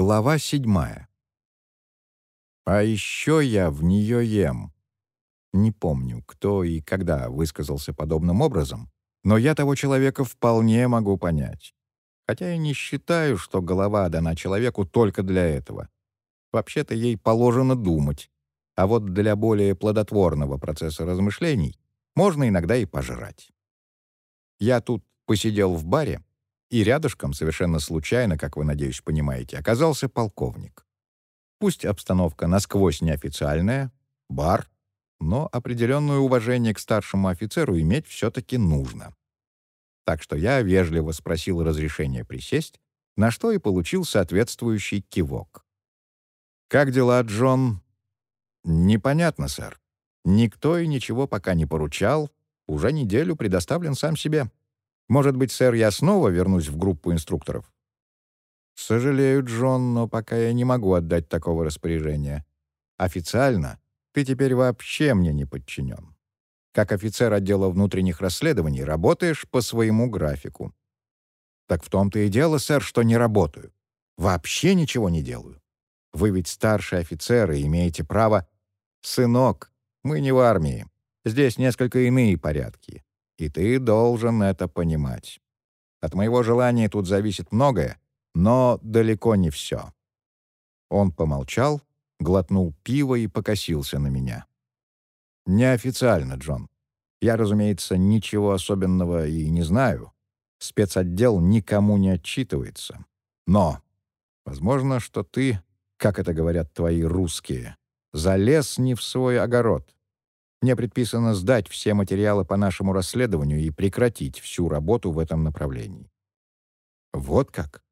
Глава седьмая. «А еще я в нее ем». Не помню, кто и когда высказался подобным образом, но я того человека вполне могу понять. Хотя я не считаю, что голова дана человеку только для этого. Вообще-то ей положено думать, а вот для более плодотворного процесса размышлений можно иногда и пожрать. Я тут посидел в баре, и рядышком, совершенно случайно, как вы, надеюсь, понимаете, оказался полковник. Пусть обстановка насквозь неофициальная, бар, но определенное уважение к старшему офицеру иметь все-таки нужно. Так что я вежливо спросил разрешения присесть, на что и получил соответствующий кивок. «Как дела, Джон?» «Непонятно, сэр. Никто и ничего пока не поручал. Уже неделю предоставлен сам себе. Может быть, сэр, я снова вернусь в группу инструкторов?» «Сожалею, Джон, но пока я не могу отдать такого распоряжения. Официально ты теперь вообще мне не подчинен. Как офицер отдела внутренних расследований работаешь по своему графику». «Так в том-то и дело, сэр, что не работаю. Вообще ничего не делаю. Вы ведь старший офицер и имеете право...» «Сынок, мы не в армии. Здесь несколько иные порядки. И ты должен это понимать. От моего желания тут зависит многое, но далеко не все». Он помолчал, глотнул пиво и покосился на меня. «Неофициально, Джон. Я, разумеется, ничего особенного и не знаю. Спецотдел никому не отчитывается. Но, возможно, что ты, как это говорят твои русские, залез не в свой огород. Мне предписано сдать все материалы по нашему расследованию и прекратить всю работу в этом направлении». «Вот как?»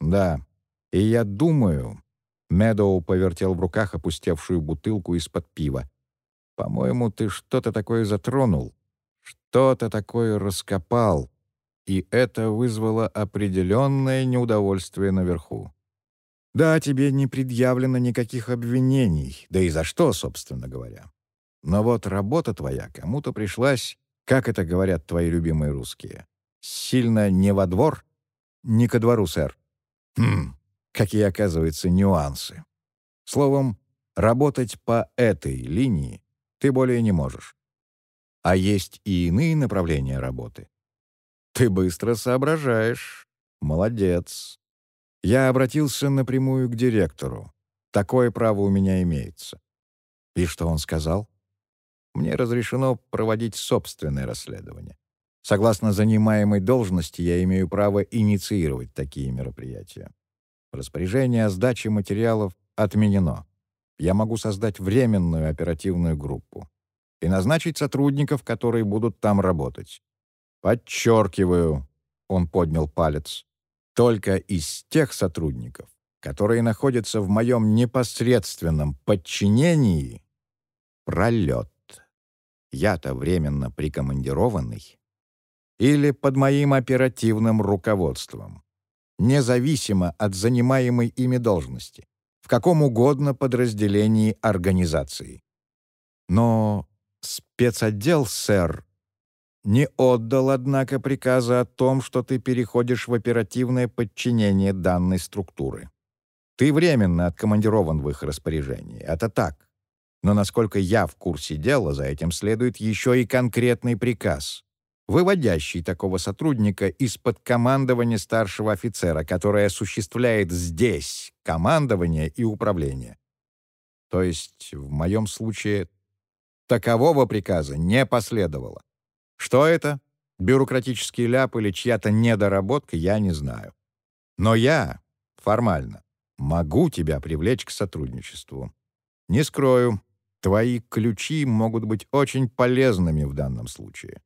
«Да. И я думаю...» Медоу повертел в руках опустевшую бутылку из-под пива. «По-моему, ты что-то такое затронул, что-то такое раскопал, и это вызвало определенное неудовольствие наверху. Да, тебе не предъявлено никаких обвинений, да и за что, собственно говоря. Но вот работа твоя кому-то пришлась, как это говорят твои любимые русские, сильно не во двор? Не ко двору, сэр. Хм, какие, оказывается, нюансы. Словом, работать по этой линии ты более не можешь. А есть и иные направления работы. Ты быстро соображаешь. Молодец. Я обратился напрямую к директору. Такое право у меня имеется. И что он сказал? Мне разрешено проводить собственное расследование. Согласно занимаемой должности, я имею право инициировать такие мероприятия. Распоряжение о сдаче материалов отменено. Я могу создать временную оперативную группу и назначить сотрудников, которые будут там работать. Подчеркиваю, он поднял палец, только из тех сотрудников, которые находятся в моем непосредственном подчинении, пролет я-то временно прикомандированный, или под моим оперативным руководством, независимо от занимаемой ими должности, в каком угодно подразделении организации. Но спецотдел, сэр, не отдал, однако, приказа о том, что ты переходишь в оперативное подчинение данной структуры. Ты временно откомандирован в их распоряжении. Это так. Но насколько я в курсе дела, за этим следует еще и конкретный приказ, выводящий такого сотрудника из-под командования старшего офицера, который осуществляет здесь командование и управление. То есть, в моем случае, такового приказа не последовало. Что это? Бюрократический ляп или чья-то недоработка, я не знаю. Но я, формально, могу тебя привлечь к сотрудничеству. Не скрою, Твои ключи могут быть очень полезными в данном случае.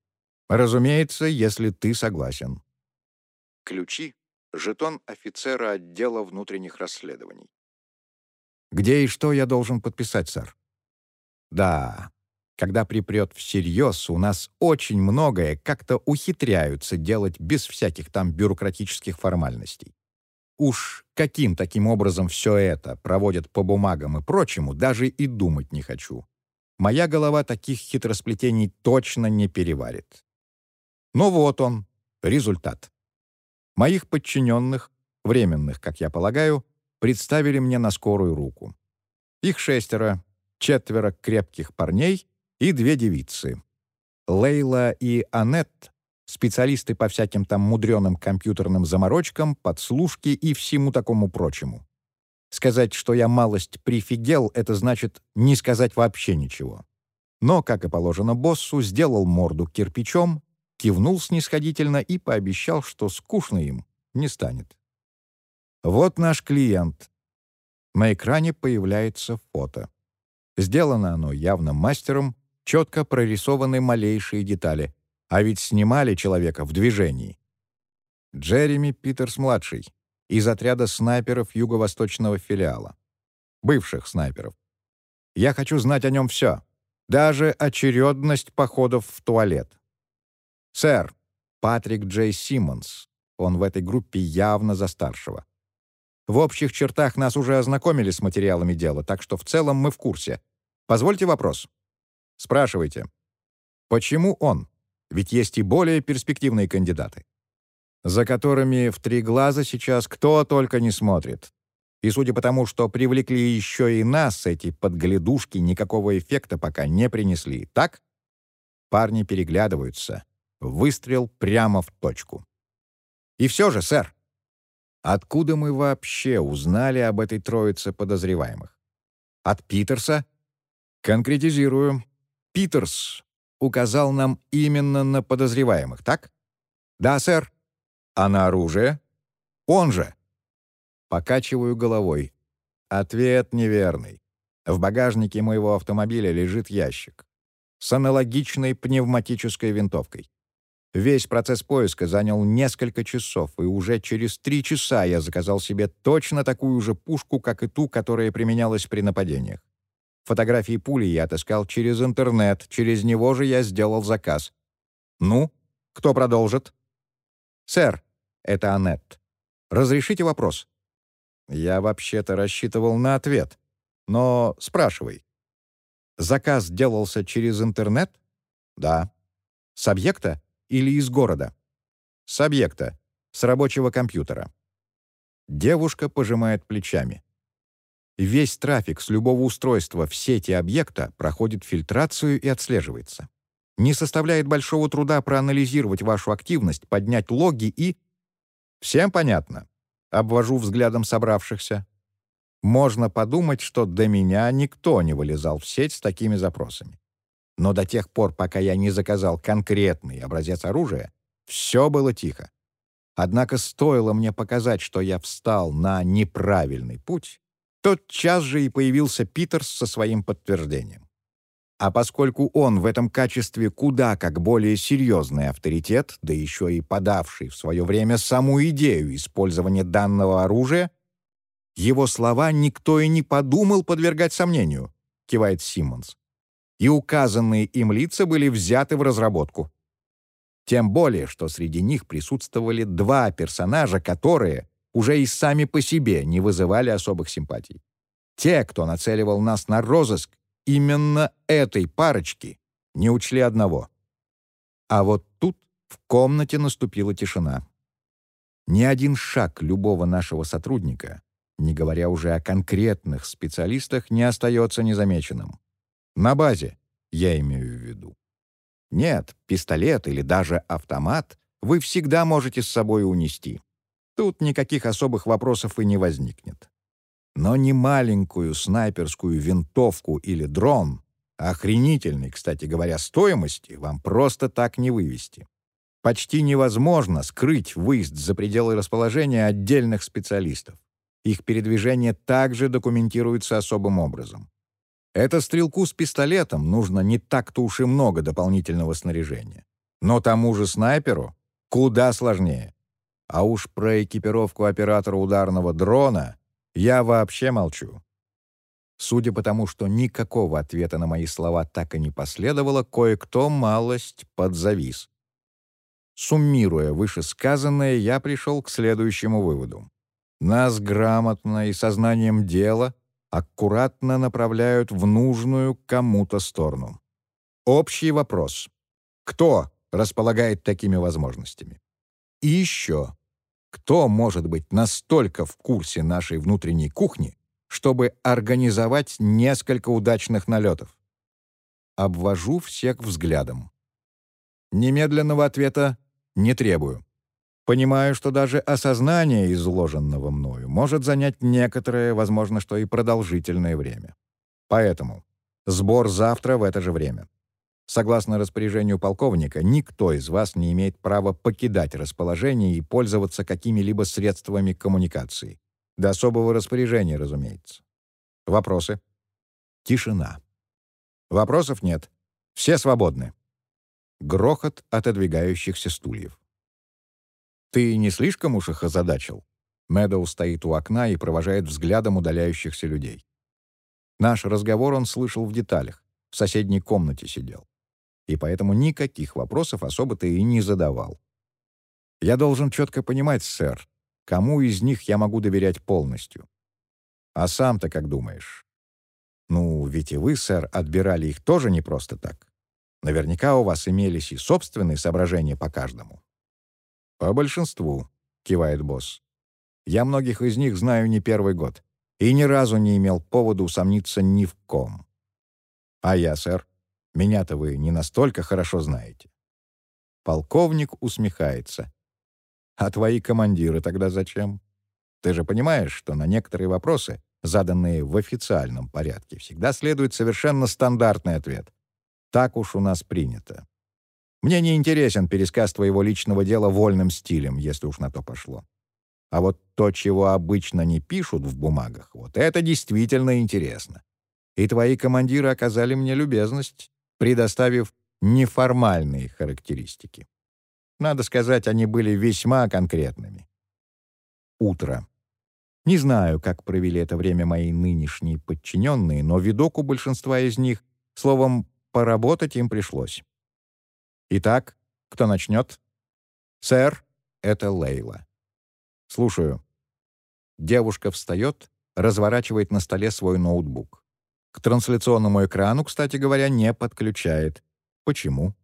Разумеется, если ты согласен. Ключи — жетон офицера отдела внутренних расследований. Где и что я должен подписать, сэр? Да, когда припрет всерьез, у нас очень многое как-то ухитряются делать без всяких там бюрократических формальностей. Уж каким таким образом все это проводят по бумагам и прочему, даже и думать не хочу. Моя голова таких хитросплетений точно не переварит. Но вот он, результат. Моих подчиненных, временных, как я полагаю, представили мне на скорую руку. Их шестеро, четверо крепких парней и две девицы. Лейла и Аннет — специалисты по всяким там мудреным компьютерным заморочкам, подслушке и всему такому прочему. Сказать, что я малость прифигел, это значит не сказать вообще ничего. Но, как и положено боссу, сделал морду кирпичом, кивнул снисходительно и пообещал, что скучно им не станет. Вот наш клиент. На экране появляется фото. Сделано оно явно мастером, четко прорисованы малейшие детали, а ведь снимали человека в движении. Джереми Питерс-младший из отряда снайперов юго-восточного филиала. Бывших снайперов. Я хочу знать о нем все, даже очередность походов в туалет. Сэр, Патрик Джей Симмонс. Он в этой группе явно за старшего. В общих чертах нас уже ознакомили с материалами дела, так что в целом мы в курсе. Позвольте вопрос. Спрашивайте. Почему он? Ведь есть и более перспективные кандидаты, за которыми в три глаза сейчас кто только не смотрит. И судя по тому, что привлекли еще и нас, эти подглядушки никакого эффекта пока не принесли, так? Парни переглядываются. Выстрел прямо в точку. И все же, сэр, Откуда мы вообще узнали об этой троице подозреваемых? От Питерса? Конкретизирую. Питерс указал нам именно на подозреваемых, так? Да, сэр. А на оружие? Он же. Покачиваю головой. Ответ неверный. В багажнике моего автомобиля лежит ящик с аналогичной пневматической винтовкой. Весь процесс поиска занял несколько часов, и уже через три часа я заказал себе точно такую же пушку, как и ту, которая применялась при нападениях. Фотографии пули я отыскал через интернет, через него же я сделал заказ. «Ну, кто продолжит?» «Сэр, это Аннет. Разрешите вопрос?» Я вообще-то рассчитывал на ответ. Но спрашивай. Заказ делался через интернет? Да. С объекта? или из города? С объекта, с рабочего компьютера. Девушка пожимает плечами. Весь трафик с любого устройства в сети объекта проходит фильтрацию и отслеживается. Не составляет большого труда проанализировать вашу активность, поднять логи и... Всем понятно? Обвожу взглядом собравшихся. Можно подумать, что до меня никто не вылезал в сеть с такими запросами. Но до тех пор, пока я не заказал конкретный образец оружия, все было тихо. Однако стоило мне показать, что я встал на неправильный путь, тот час же и появился Питерс со своим подтверждением. А поскольку он в этом качестве куда как более серьезный авторитет, да еще и подавший в свое время саму идею использования данного оружия, его слова никто и не подумал подвергать сомнению, кивает Симмонс и указанные им лица были взяты в разработку. Тем более, что среди них присутствовали два персонажа, которые уже и сами по себе не вызывали особых симпатий. Те, кто нацеливал нас на розыск, именно этой парочки не учли одного. А вот тут в комнате наступила тишина. Ни один шаг любого нашего сотрудника, не говоря уже о конкретных специалистах, не остается незамеченным. На базе, я имею в виду. Нет, пистолет или даже автомат вы всегда можете с собой унести. Тут никаких особых вопросов и не возникнет. Но не маленькую снайперскую винтовку или дрон, охренительной, кстати говоря, стоимости, вам просто так не вывести. Почти невозможно скрыть выезд за пределы расположения отдельных специалистов. Их передвижение также документируется особым образом. Это стрелку с пистолетом нужно не так-то уж и много дополнительного снаряжения. Но тому же снайперу куда сложнее. А уж про экипировку оператора ударного дрона я вообще молчу. Судя по тому, что никакого ответа на мои слова так и не последовало, кое-кто малость подзавис. Суммируя вышесказанное, я пришел к следующему выводу. Нас грамотно и сознанием дела аккуратно направляют в нужную кому-то сторону. Общий вопрос. Кто располагает такими возможностями? И еще. Кто может быть настолько в курсе нашей внутренней кухни, чтобы организовать несколько удачных налетов? Обвожу всех взглядом. Немедленного ответа не требую. Понимаю, что даже осознание изложенного мною может занять некоторое, возможно, что и продолжительное время. Поэтому сбор завтра в это же время. Согласно распоряжению полковника, никто из вас не имеет права покидать расположение и пользоваться какими-либо средствами коммуникации. До особого распоряжения, разумеется. Вопросы? Тишина. Вопросов нет. Все свободны. Грохот отодвигающихся стульев. «Ты не слишком уж их озадачил?» Мэдоу стоит у окна и провожает взглядом удаляющихся людей. Наш разговор он слышал в деталях. В соседней комнате сидел и поэтому никаких вопросов особо-то и не задавал. Я должен четко понимать, сэр, кому из них я могу доверять полностью. А сам-то как думаешь? Ну, ведь и вы, сэр, отбирали их тоже не просто так. Наверняка у вас имелись и собственные соображения по каждому. По большинству, кивает босс. Я многих из них знаю не первый год и ни разу не имел повода усомниться ни в ком. А я, сэр, меня-то вы не настолько хорошо знаете». Полковник усмехается. «А твои командиры тогда зачем? Ты же понимаешь, что на некоторые вопросы, заданные в официальном порядке, всегда следует совершенно стандартный ответ. Так уж у нас принято. Мне не интересен пересказ твоего личного дела вольным стилем, если уж на то пошло. А вот то, чего обычно не пишут в бумагах, вот это действительно интересно. И твои командиры оказали мне любезность предоставив неформальные характеристики. Надо сказать, они были весьма конкретными. Утро. Не знаю, как провели это время мои нынешние подчиненные, но видок у большинства из них, словом, поработать им пришлось. Итак, кто начнет? Сэр, это Лейла. Слушаю. Девушка встает, разворачивает на столе свой ноутбук. К трансляционному экрану, кстати говоря, не подключает. Почему?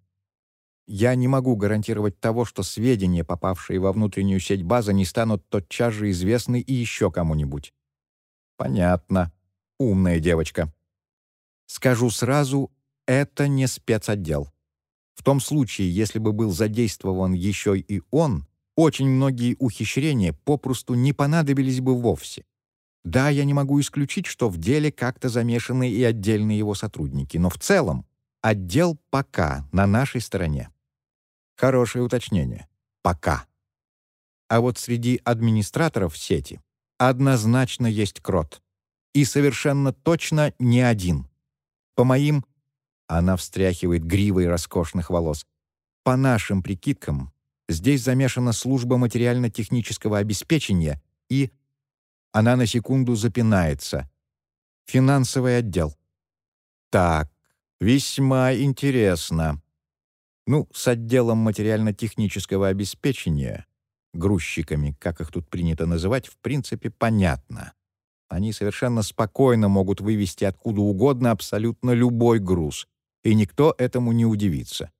Я не могу гарантировать того, что сведения, попавшие во внутреннюю сеть базы, не станут тотчас же известны и еще кому-нибудь. Понятно. Умная девочка. Скажу сразу, это не спецотдел. В том случае, если бы был задействован еще и он, очень многие ухищрения попросту не понадобились бы вовсе. Да, я не могу исключить, что в деле как-то замешаны и отдельные его сотрудники, но в целом отдел пока на нашей стороне. Хорошее уточнение. Пока. А вот среди администраторов сети однозначно есть крот. И совершенно точно не один. По моим... Она встряхивает гривой роскошных волос. По нашим прикидкам, здесь замешана служба материально-технического обеспечения и она на секунду запинается. Финансовый отдел. Так, весьма интересно. Ну, с отделом материально-технического обеспечения, грузчиками, как их тут принято называть, в принципе, понятно. Они совершенно спокойно могут вывести откуда угодно абсолютно любой груз, и никто этому не удивится.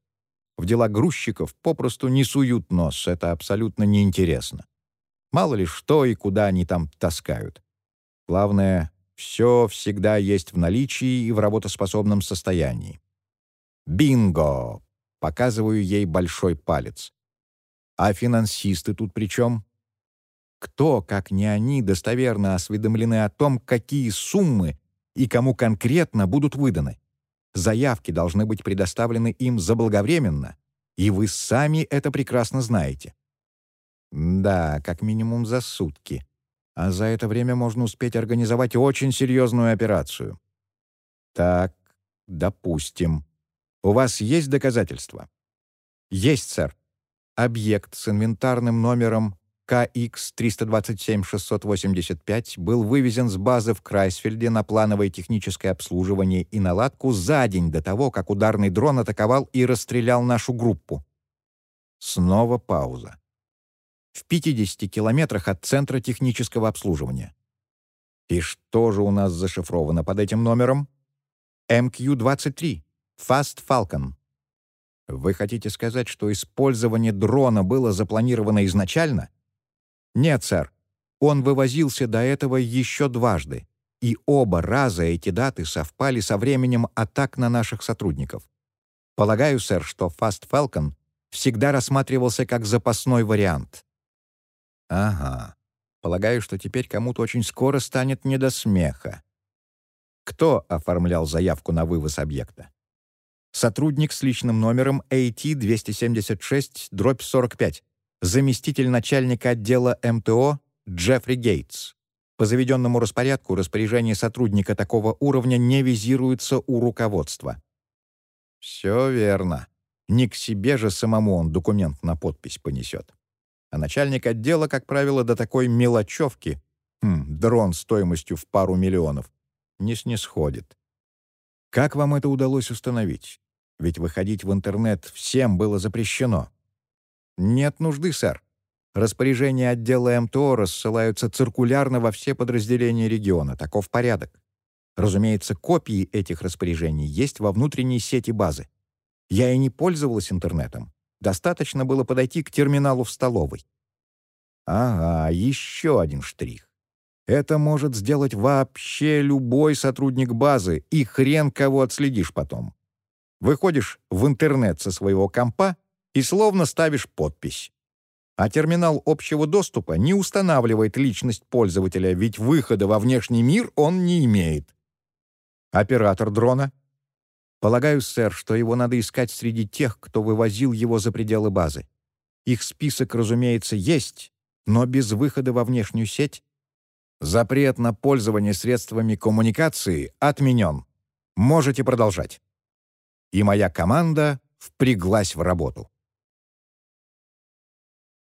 В дела грузчиков попросту не суют нос, это абсолютно неинтересно. Мало ли что и куда они там таскают. Главное, все всегда есть в наличии и в работоспособном состоянии. Бинго! Показываю ей большой палец. А финансисты тут при чем? Кто, как не они, достоверно осведомлены о том, какие суммы и кому конкретно будут выданы? Заявки должны быть предоставлены им заблаговременно, и вы сами это прекрасно знаете. Да, как минимум за сутки. А за это время можно успеть организовать очень серьезную операцию. Так, допустим. У вас есть доказательства? Есть, сэр. Объект с инвентарным номером КХ-327-685 был вывезен с базы в Крайсфельде на плановое техническое обслуживание и наладку за день до того, как ударный дрон атаковал и расстрелял нашу группу. Снова пауза в 50 километрах от центра технического обслуживания. И что же у нас зашифровано под этим номером? MQ-23. Fast Falcon. Вы хотите сказать, что использование дрона было запланировано изначально? Нет, сэр. Он вывозился до этого еще дважды, и оба раза эти даты совпали со временем атак на наших сотрудников. Полагаю, сэр, что Fast Falcon всегда рассматривался как запасной вариант. Ага. Полагаю, что теперь кому-то очень скоро станет не до смеха. Кто оформлял заявку на вывоз объекта? Сотрудник с личным номером AT-276-45, заместитель начальника отдела МТО Джеффри Гейтс. По заведенному распорядку распоряжение сотрудника такого уровня не визируется у руководства. Все верно. Не к себе же самому он документ на подпись понесет. А начальник отдела, как правило, до такой мелочевки, хм, дрон стоимостью в пару миллионов, не снисходит. Как вам это удалось установить? Ведь выходить в интернет всем было запрещено. Нет нужды, сэр. Распоряжения отдела МТО рассылаются циркулярно во все подразделения региона. Таков порядок. Разумеется, копии этих распоряжений есть во внутренней сети базы. Я и не пользовалась интернетом. Достаточно было подойти к терминалу в столовой. Ага, еще один штрих. Это может сделать вообще любой сотрудник базы, и хрен кого отследишь потом. Выходишь в интернет со своего компа и словно ставишь подпись. А терминал общего доступа не устанавливает личность пользователя, ведь выхода во внешний мир он не имеет. Оператор дрона? Полагаю, сэр, что его надо искать среди тех, кто вывозил его за пределы базы. Их список, разумеется, есть, но без выхода во внешнюю сеть Запрет на пользование средствами коммуникации отменен. Можете продолжать. И моя команда впряглась в работу.